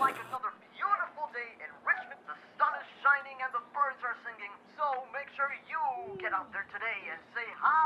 like another beautiful day in Richmond. The sun is shining and the birds are singing. So make sure you get out there today and say hi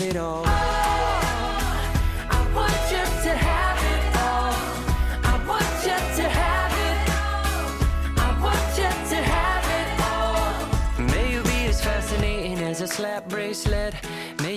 It all. May you be as fascinating as a slap bracelet.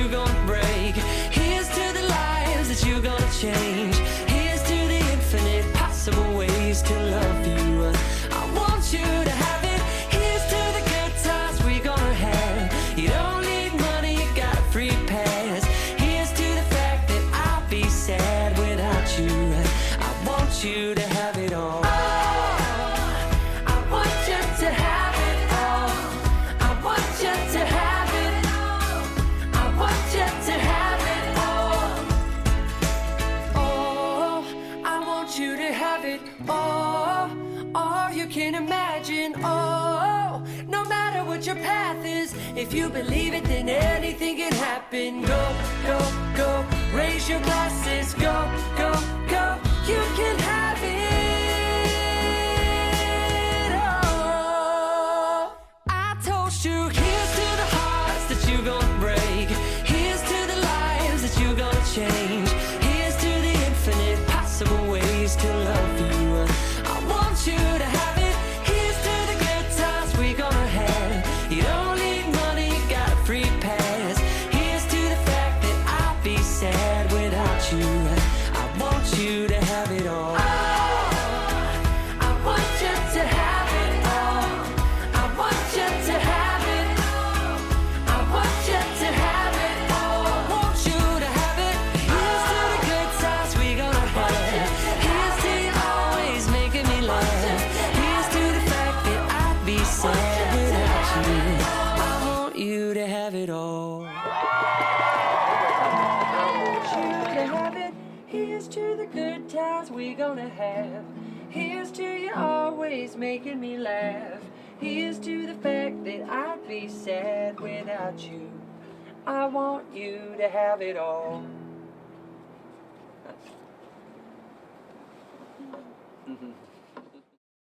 You're gonna break. Here's to the lives that you're gonna change. Here's to the infinite possible ways to love you. Oh, no matter what your path is, if you believe it, then anything can happen. Go, go, go. Raise your glasses. Go, go, go. You can have it all. I told you, the good times we're gonna have. Here's to you always making me laugh. Here's to the fact that I'd be sad without you. I want you to have it all. Mm-hmm.